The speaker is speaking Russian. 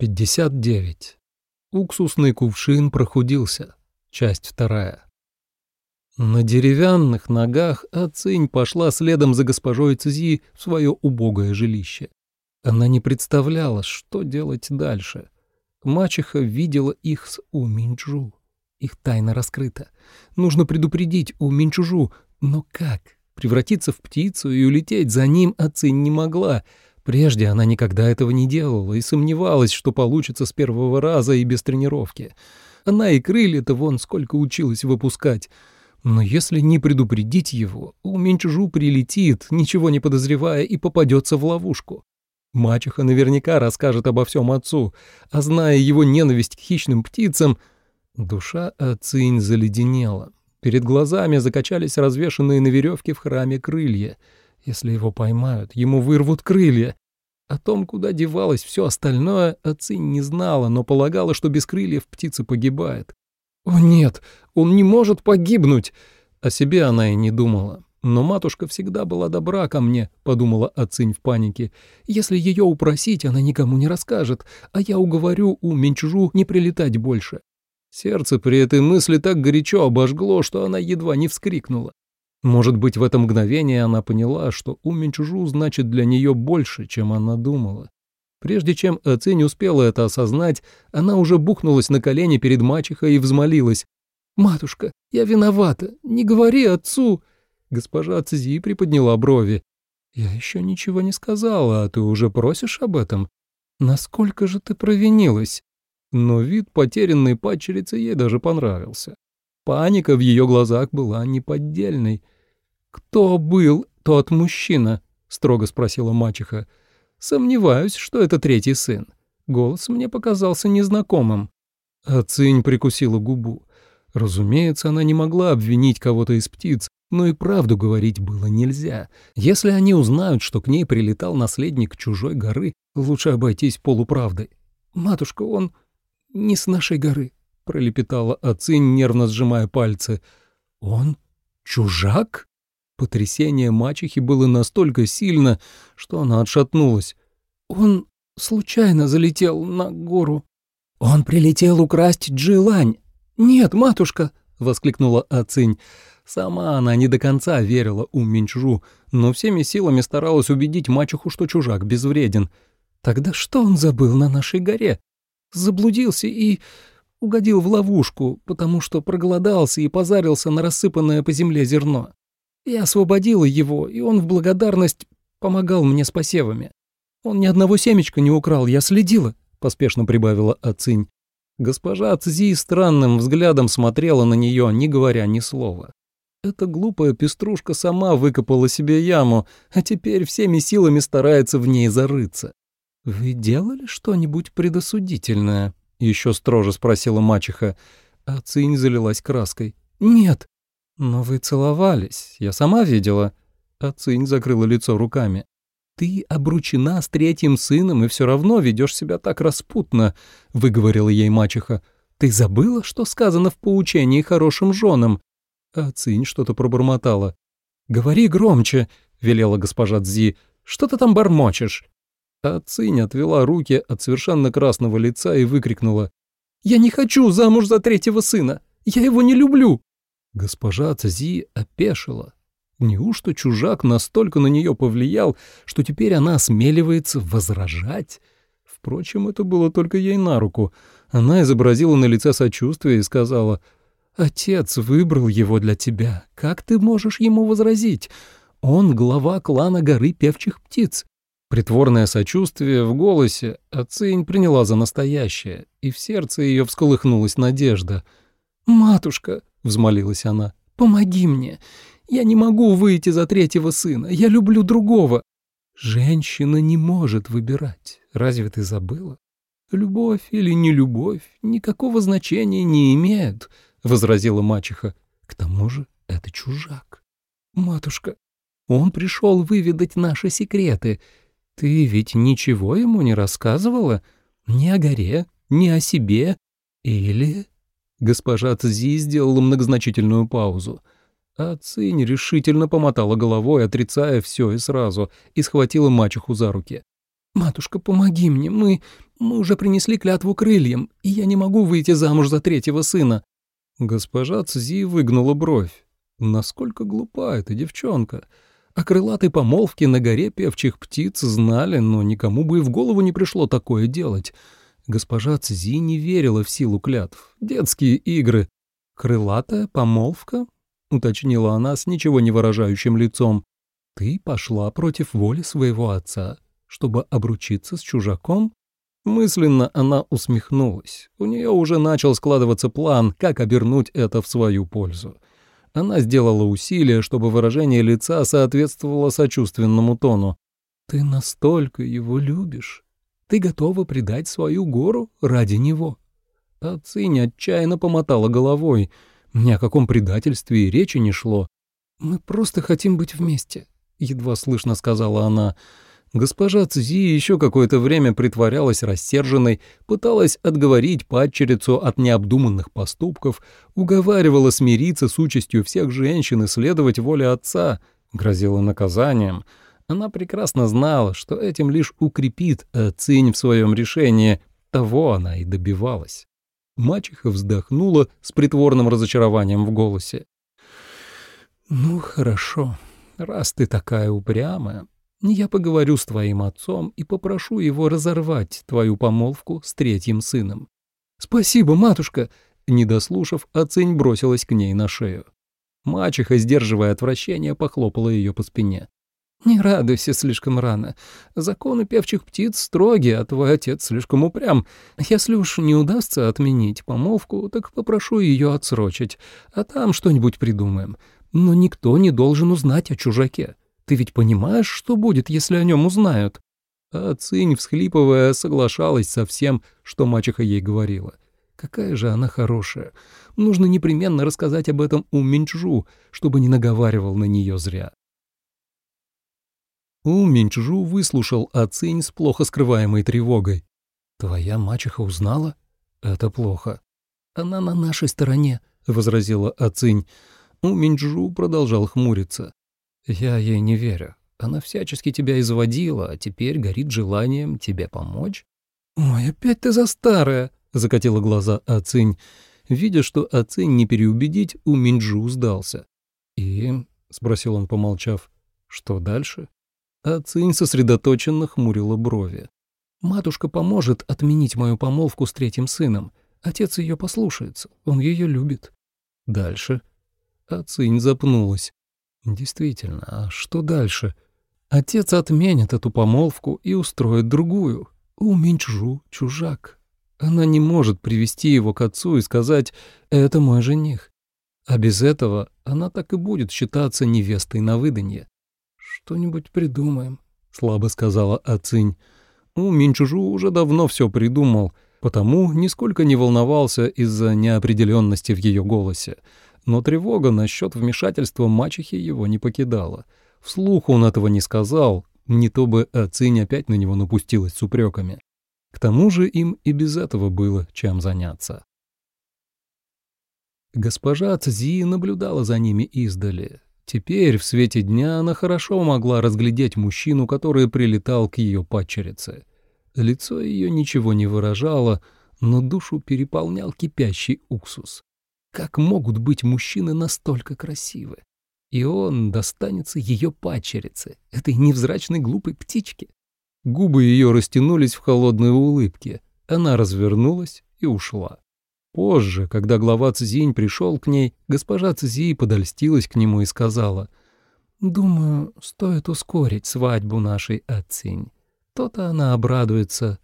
59. Уксусный кувшин прохудился. Часть вторая. На деревянных ногах Ацинь пошла следом за госпожой Цзи в свое убогое жилище. Она не представляла, что делать дальше. Мачеха видела их с У Минчжу. Их тайна раскрыта. Нужно предупредить У Минчжу, но как? Превратиться в птицу и улететь за ним Ацинь не могла — Прежде она никогда этого не делала и сомневалась, что получится с первого раза и без тренировки. Она и крылья-то вон сколько училась выпускать. Но если не предупредить его, у Минчжу прилетит, ничего не подозревая, и попадется в ловушку. Мачеха наверняка расскажет обо всем отцу, а зная его ненависть к хищным птицам, душа Ацинь заледенела. Перед глазами закачались развешанные на веревке в храме крылья — если его поймают, ему вырвут крылья. О том, куда девалось все остальное, Ацинь не знала, но полагала, что без крыльев птица погибает. «О нет, он не может погибнуть!» О себе она и не думала. «Но матушка всегда была добра ко мне», — подумала Ацинь в панике. «Если ее упросить, она никому не расскажет, а я уговорю у Менчжу не прилетать больше». Сердце при этой мысли так горячо обожгло, что она едва не вскрикнула. Может быть, в это мгновение она поняла, что у Минчужу значит для нее больше, чем она думала. Прежде чем Ацинь успела это осознать, она уже бухнулась на колени перед мачехой и взмолилась. «Матушка, я виновата, не говори отцу!» Госпожа Цзи приподняла брови. «Я еще ничего не сказала, а ты уже просишь об этом? Насколько же ты провинилась?» Но вид потерянной падчерицы ей даже понравился. Паника в ее глазах была неподдельной. «Кто был тот мужчина?» — строго спросила мачеха. «Сомневаюсь, что это третий сын. Голос мне показался незнакомым». Ацинь прикусила губу. Разумеется, она не могла обвинить кого-то из птиц, но и правду говорить было нельзя. Если они узнают, что к ней прилетал наследник чужой горы, лучше обойтись полуправдой. «Матушка, он не с нашей горы», — пролепетала Ацинь, нервно сжимая пальцы. «Он чужак?» Потрясение мачехи было настолько сильно, что она отшатнулась. «Он случайно залетел на гору». «Он прилетел украсть Джилань». «Нет, матушка!» — воскликнула Ацинь. Сама она не до конца верила у Минчжу, но всеми силами старалась убедить мачеху, что чужак безвреден. «Тогда что он забыл на нашей горе?» «Заблудился и угодил в ловушку, потому что проголодался и позарился на рассыпанное по земле зерно. Я освободила его, и он в благодарность помогал мне с посевами. Он ни одного семечка не украл, я следила», — поспешно прибавила Ацинь. Госпожа Цзи странным взглядом смотрела на нее, не говоря ни слова. Эта глупая пеструшка сама выкопала себе яму, а теперь всеми силами старается в ней зарыться. «Вы делали что-нибудь предосудительное?» — еще строже спросила мачеха. А Цинь залилась краской. «Нет, «Но вы целовались, я сама видела». А Цинь закрыла лицо руками. «Ты обручена с третьим сыном и все равно ведешь себя так распутно», — выговорила ей мачеха. «Ты забыла, что сказано в поучении хорошим женам?» А Цинь что-то пробормотала. «Говори громче», — велела госпожа Цзи. «Что ты там бормочешь?» А Цинь отвела руки от совершенно красного лица и выкрикнула. «Я не хочу замуж за третьего сына! Я его не люблю!» Госпожа Цзи опешила. Неужто чужак настолько на нее повлиял, что теперь она осмеливается возражать? Впрочем, это было только ей на руку. Она изобразила на лице сочувствие и сказала, «Отец выбрал его для тебя. Как ты можешь ему возразить? Он глава клана горы певчих птиц». Притворное сочувствие в голосе Ацинь приняла за настоящее, и в сердце ее всколыхнулась надежда. «Матушка», — взмолилась она. «Помоги мне. Я не могу выйти за третьего сына. Я люблю другого». «Женщина не может выбирать. Разве ты забыла? Любовь или не любовь никакого значения не имеет», — возразила мачеха. «К тому же это чужак. Матушка, он пришел выведать наши секреты. Ты ведь ничего ему не рассказывала? Ни о горе, ни о себе? Или Госпожа Цзи сделала многозначительную паузу. А Цинь решительно помотала головой, отрицая все и сразу, и схватила мачеху за руки. Матушка, помоги мне, мы... мы уже принесли клятву крыльям, и я не могу выйти замуж за третьего сына». Госпожа Цзи выгнула бровь. Насколько глупа эта девчонка. О крылатой помолвке на горе певчих птиц знали, но никому бы и в голову не пришло такое делать. Госпожа Цзи не верила в силу клятв. Детские игры. «Крылатая помолвка?» — уточнила она с ничего не выражающим лицом. «Ты пошла против воли своего отца, чтобы обручиться с чужаком?» Мысленно она усмехнулась. У нее уже начал складываться план, как обернуть это в свою пользу. Она сделала усилие, чтобы выражение лица соответствовало сочувственному тону. «Ты настолько его любишь? Ты готова предать свою гору ради него?» А отчаянно помотала головой. Ни о каком предательстве и речи не шло. «Мы просто хотим быть вместе», — едва слышно сказала она. Госпожа Цзи еще какое-то время притворялась рассерженной, пыталась отговорить падчерицу от необдуманных поступков, уговаривала смириться с участью всех женщин и следовать воле отца, грозила наказанием. Она прекрасно знала, что этим лишь укрепит Цинь в своем решении, того она и добивалась. Мачеха вздохнула с притворным разочарованием в голосе. «Ну, хорошо, раз ты такая упрямая, я поговорю с твоим отцом и попрошу его разорвать твою помолвку с третьим сыном. Спасибо, матушка, не дослушав, бросилась к ней на шею. Мачеха, сдерживая отвращение, похлопала ее по спине. «Не радуйся слишком рано. Законы певчих птиц строгие, а твой отец слишком упрям. Если уж не удастся отменить помолвку, так попрошу ее отсрочить, а там что-нибудь придумаем. Но никто не должен узнать о чужаке. Ты ведь понимаешь, что будет, если о нем узнают?» А Цинь, всхлипывая, соглашалась со всем, что мачеха ей говорила. Какая же она хорошая. Нужно непременно рассказать об этом у Минчжу, чтобы не наговаривал на нее зря. У Минчжу выслушал Ацинь с плохо скрываемой тревогой. «Твоя мачеха узнала? Это плохо». «Она на нашей стороне», — возразила Ацинь. У Минчжу продолжал хмуриться. «Я ей не верю. Она всячески тебя изводила, а теперь горит желанием тебе помочь?» «Ой, опять ты за старая!» — закатила глаза Ацинь. Видя, что Ацинь не переубедить, у Минджу сдался. «И?» — спросил он, помолчав. «Что дальше?» Ацинь сосредоточенно хмурила брови. «Матушка поможет отменить мою помолвку с третьим сыном. Отец ее послушается, он ее любит». «Дальше?» Ацинь запнулась. Действительно, а что дальше? Отец отменит эту помолвку и устроит другую. У Минчжу чужак. Она не может привести его к отцу и сказать «это мой жених». А без этого она так и будет считаться невестой на выданье. «Что-нибудь придумаем», — слабо сказала Ацинь. У Минчжу уже давно все придумал, потому нисколько не волновался из-за неопределенности в ее голосе но тревога насчет вмешательства мачехи его не покидала. Вслух он этого не сказал, не то бы Ацинь опять на него напустилась с упреками. К тому же им и без этого было чем заняться. Госпожа Цзи наблюдала за ними издали. Теперь, в свете дня, она хорошо могла разглядеть мужчину, который прилетал к ее падчерице. Лицо ее ничего не выражало, но душу переполнял кипящий уксус. Как могут быть мужчины настолько красивы? И он достанется ее падчерице, этой невзрачной глупой птичке. Губы ее растянулись в холодной улыбке. Она развернулась и ушла. Позже, когда глава Цзинь пришел к ней, госпожа Цзи подольстилась к нему и сказала, «Думаю, стоит ускорить свадьбу нашей Ацинь. То-то она обрадуется